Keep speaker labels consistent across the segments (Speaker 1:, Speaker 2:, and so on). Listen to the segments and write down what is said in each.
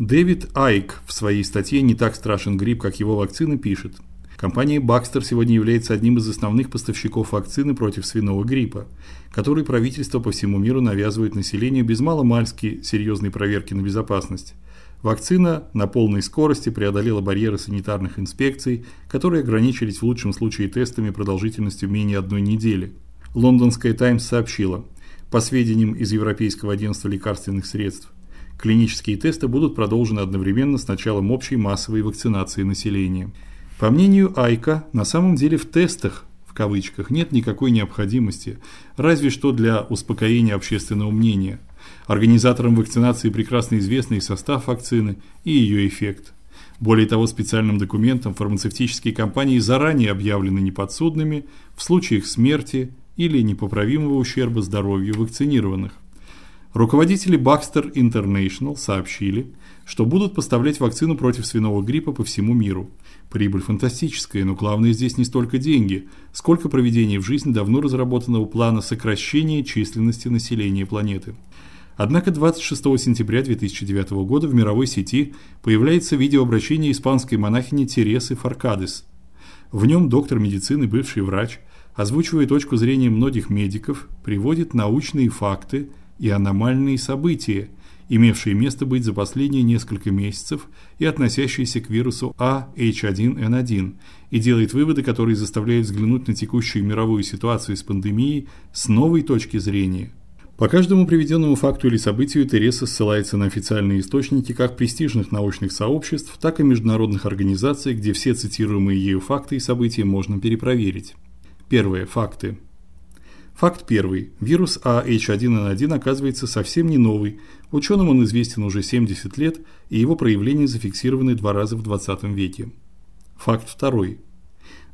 Speaker 1: Дэвид Айк в своей статье «Не так страшен грипп, как его вакцины» пишет – Компания Baxter сегодня является одним из основных поставщиков вакцины против свиного гриппа, который правительство по всему миру навязывает населению без маломальски серьезной проверки на безопасность. Вакцина на полной скорости преодолела барьеры санитарных инспекций, которые ограничились в лучшем случае тестами продолжительностью менее одной недели. Лондонская Таймс сообщила, по сведениям из Европейского агентства лекарственных средств, клинические тесты будут продолжены одновременно с началом общей массовой вакцинации населения. По мнению Айка, на самом деле в тестах в кавычках нет никакой необходимости, разве что для успокоения общественного мнения. Организаторам вакцинации прекрасно известный состав вакцины и ее эффект. Более того, специальным документом фармацевтические компании заранее объявлены неподсудными в случаях смерти или непоправимого ущерба здоровью вакцинированных. Руководители Baxter International сообщили, что будут поставлять вакцину против свиного гриппа по всему миру. Прибыль фантастическая, но главное здесь не столько деньги, сколько проведение в жизнь давно разработанного плана сокращения численности населения планеты. Однако 26 сентября 2009 года в мировой сети появляется видеообращение испанской монахини Тересы Фаркадес. В нем доктор медицины, бывший врач, озвучивая точку зрения многих медиков, приводит научные факты и аномальные события, имевшие место быть за последние несколько месяцев и относящиеся к вирусу AH1N1, и делает выводы, которые заставляют взглянуть на текущую мировую ситуацию с пандемией с новой точки зрения. По каждому приведенному факту или событию Тереса ссылается на официальные источники как престижных научных сообществ, так и международных организаций, где все цитируемые ею факты и события можно перепроверить. Первое. Факты. Факт первый. Вирус AH1N1 оказывается совсем не новый. Ученым он известен уже 70 лет, и его проявления зафиксированы два раза в 20 веке. Факт второй.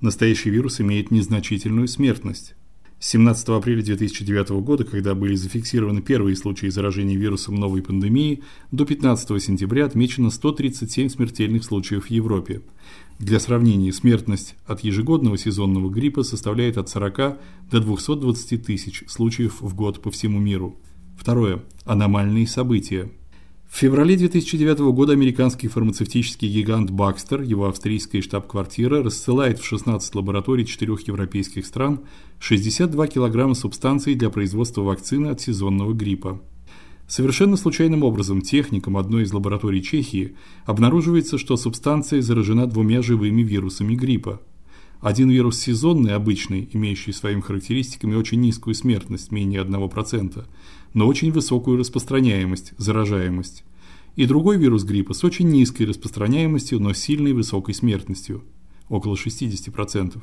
Speaker 1: Настоящий вирус имеет незначительную смертность. С 17 апреля 2009 года, когда были зафиксированы первые случаи заражения вирусом новой пандемии, до 15 сентября отмечено 137 смертельных случаев в Европе. Для сравнения, смертность от ежегодного сезонного гриппа составляет от 40 до 220 тысяч случаев в год по всему миру. Второе. Аномальные события. В феврале 2009 года американский фармацевтический гигант Baxter, его австрийская штаб-квартира, рассылает в 16 лабораторий четырех европейских стран 62 килограмма субстанции для производства вакцины от сезонного гриппа. Совершенно случайным образом техникам одной из лабораторий Чехии обнаруживается, что субстанция заражена двумя живыми вирусами гриппа. Один вирус сезонный, обычный, имеющий своими характеристиками очень низкую смертность, менее 1%, но очень высокую распространяемость, заражаемость. И другой вирус гриппа с очень низкой распространяемостью, но сильной высокой смертностью, около 60%.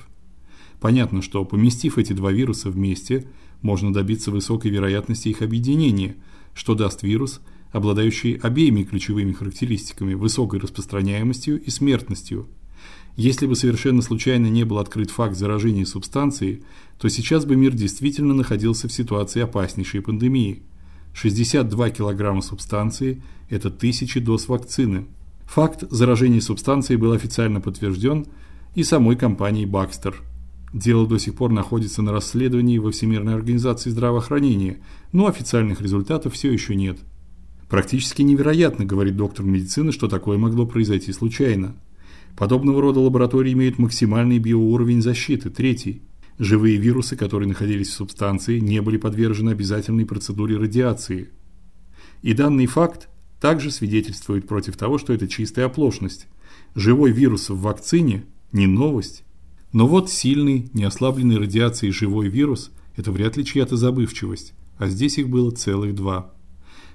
Speaker 1: Понятно, что поместив эти два вируса вместе, можно добиться высокой вероятности их объединения – что даст вирус, обладающий обеими ключевыми характеристиками высокой распространяемостью и смертностью. Если бы совершенно случайно не был открыт факт заражения субстанцией, то сейчас бы мир действительно находился в ситуации опаснейшей пандемии. 62 килограмма субстанции это тысячи доз вакцины. Факт заражения субстанцией был официально подтвержден и самой компанией Baxter. Дело до сих пор находится на расследовании во Всемирной организации здравоохранения, но официальных результатов все еще нет. Практически невероятно, говорит доктор медицины, что такое могло произойти случайно. Подобного рода лаборатории имеют максимальный биоуровень защиты, третий. Живые вирусы, которые находились в субстанции, не были подвержены обязательной процедуре радиации. И данный факт также свидетельствует против того, что это чистая оплошность. Живой вирус в вакцине не новость. Но вот сильный, не ослабленный радиацией живой вирус это вряд ли чья-то забывчивость, а здесь их было целых два.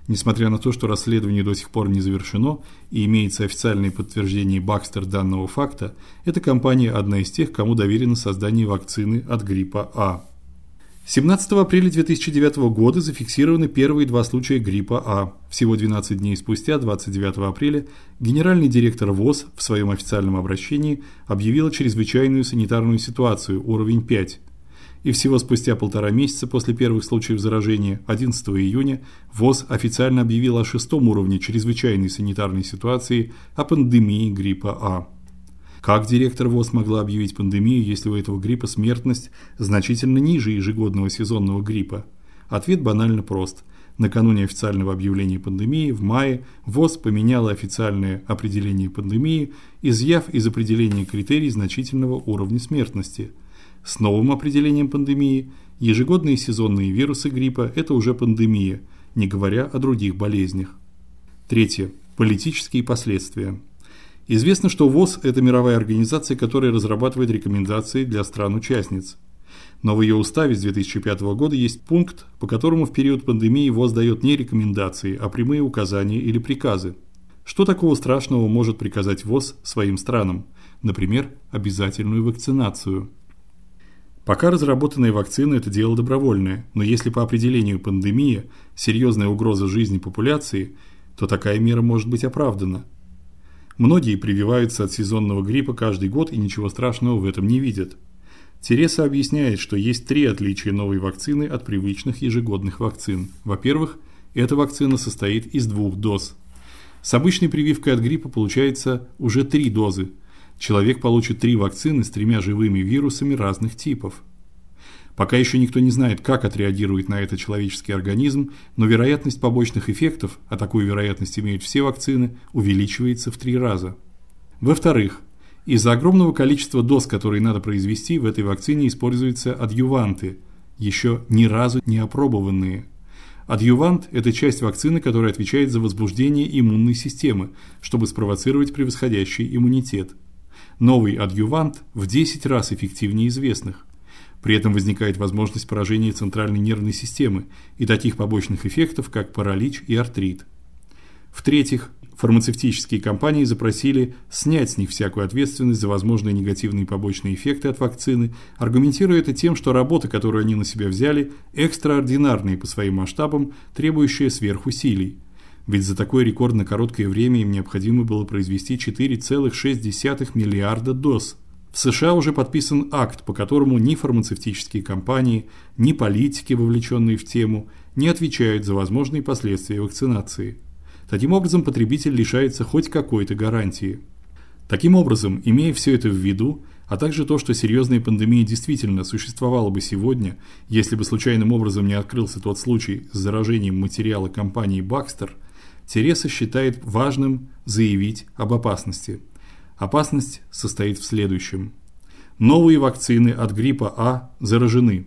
Speaker 1: Несмотря на то, что расследование до сих пор не завершено и имеется официальное подтверждение Baxter данного факта, эта компания одна из тех, кому доверено создание вакцины от гриппа А. 17 апреля 2009 года зафиксированы первые два случая гриппа А. Всего 12 дней спустя, 29 апреля, генеральный директор ВОЗ в своем официальном обращении объявила чрезвычайную санитарную ситуацию уровень 5. И всего спустя полтора месяца после первых случаев заражения, 11 июня, ВОЗ официально объявила о шестом уровне чрезвычайной санитарной ситуации о пандемии гриппа А. Как директор ВОЗ могла объявить пандемию, если у этого гриппа смертность значительно ниже ежегодного сезонного гриппа? Ответ банально прост. Накануне официального объявления пандемии в мае ВОЗ поменяла официальное определение пандемии, изъяв из определения критерий значительного уровня смертности. С новым определением пандемии ежегодные сезонные вирусы гриппа это уже пандемия, не говоря о других болезнях. Третье. Политические последствия. Известно, что ВОЗ это мировая организация, которая разрабатывает рекомендации для стран-участниц. Но в ее уставе с 2005 года есть пункт, по которому в период пандемии ВОЗ дает не рекомендации, а прямые указания или приказы. Что такого страшного может приказать ВОЗ своим странам? Например, обязательную вакцинацию. Пока разработанная вакцина это дело добровольное, но если по определению пандемия серьезная угроза жизни популяции, то такая мера может быть оправдана. Многие прививаются от сезонного гриппа каждый год и ничего страшного в этом не видят. Тереса объясняет, что есть три отличия новой вакцины от привычных ежегодных вакцин. Во-первых, эта вакцина состоит из двух доз. С обычной прививкой от гриппа получается уже три дозы. Человек получит три вакцины с тремя живыми вирусами разных типов. Пока еще никто не знает, как отреагирует на это человеческий организм, но вероятность побочных эффектов, а такую вероятность имеют все вакцины, увеличивается в три раза. Во-вторых, из-за огромного количества доз, которые надо произвести, в этой вакцине используются адъюванты, еще ни разу не опробованные. Адъювант это часть вакцины, которая отвечает за возбуждение иммунной системы, чтобы спровоцировать превосходящий иммунитет. Новый адъювант в 10 раз эффективнее известных. При этом возникает возможность поражения центральной нервной системы и таких побочных эффектов, как паралич и артрит. В-третьих, фармацевтические компании запросили снять с них всякую ответственность за возможные негативные побочные эффекты от вакцины, аргументируя это тем, что работа, которую они на себя взяли, экстраординарная по своим масштабам, требующая сверхусилий. Ведь за такое рекордно короткое время им необходимо было произвести 4,6 миллиарда доз. В США уже подписан акт, по которому ни фармацевтические компании, ни политики, вовлеченные в тему, не отвечают за возможные последствия вакцинации. Таким образом, потребитель лишается хоть какой-то гарантии. Таким образом, имея все это в виду, а также то, что серьезная пандемия действительно существовала бы сегодня, если бы случайным образом не открылся тот случай с заражением материала компании Baxter, Тереса считает важным заявить об опасности. Опасность состоит в следующем: новые вакцины от гриппа А заражены.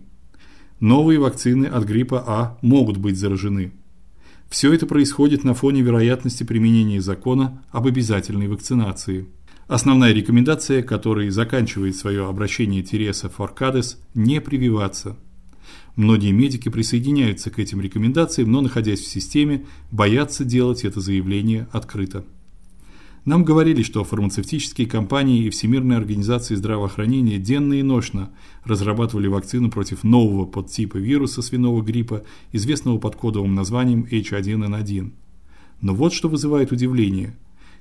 Speaker 1: Новые вакцины от гриппа А могут быть заражены. Все это происходит на фоне вероятности применения закона об обязательной вакцинации. Основная рекомендация, которой заканчивает свое обращение Тереса Форкадес не прививаться. Многие медики присоединяются к этим рекомендациям, но находясь в системе, боятся делать это заявление открыто. Нам говорили, что фармацевтические компании и Всемирная организация здравоохранения денно и ночно разрабатывали вакцину против нового подтипа вируса свиного гриппа, известного под кодовым названием H1N1. Но вот что вызывает удивление.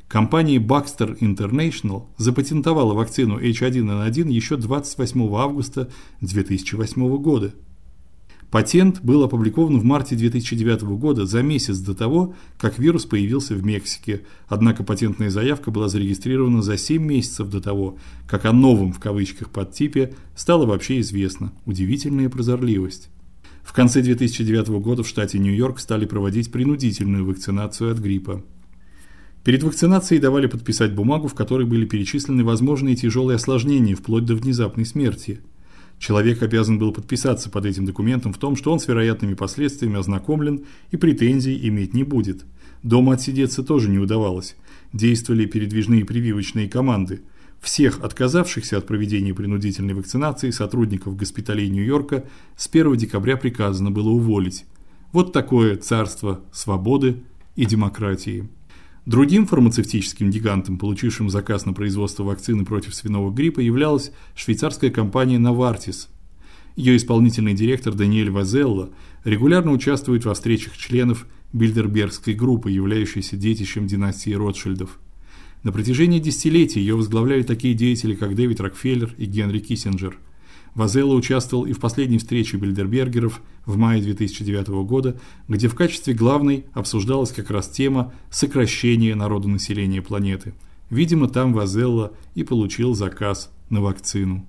Speaker 1: Компания Baxter International запатентовала вакцину H1N1 еще 28 августа 2008 года. Патент был опубликован в марте 2009 года, за месяц до того, как вирус появился в Мексике. Однако патентная заявка была зарегистрирована за 7 месяцев до того, как о новом в кавычках подтипе стало вообще известно. Удивительная прозорливость. В конце 2009 года в штате Нью-Йорк стали проводить принудительную вакцинацию от гриппа. Перед вакцинацией давали подписать бумагу, в которой были перечислены возможные тяжелые осложнения вплоть до внезапной смерти. Человек обязан был подписаться под этим документом в том, что он с вероятными последствиями ознакомлен и претензий иметь не будет. Дома отсидеться тоже не удавалось. Действовали передвижные прививочные команды. Всех отказавшихся от проведения принудительной вакцинации сотрудников госпиталей Нью-Йорка с 1 декабря приказано было уволить. Вот такое царство свободы и демократии. Другим фармацевтическим гигантом, получившим заказ на производство вакцины против свиного гриппа, являлась швейцарская компания Novartis. Ее исполнительный директор Даниэль Вазелло регулярно участвует во встречах членов Бильдербергской группы, являющейся детищем династии Ротшильдов. На протяжении десятилетий ее возглавляли такие деятели, как Дэвид Рокфеллер и Генри Киссинджер – Вазелла участвовал и в последней встрече Бильдербергеров в мае 2009 года, где в качестве главной обсуждалась как раз тема сокращения народонаселения планеты. Видимо, там Вазелла и получил заказ на вакцину.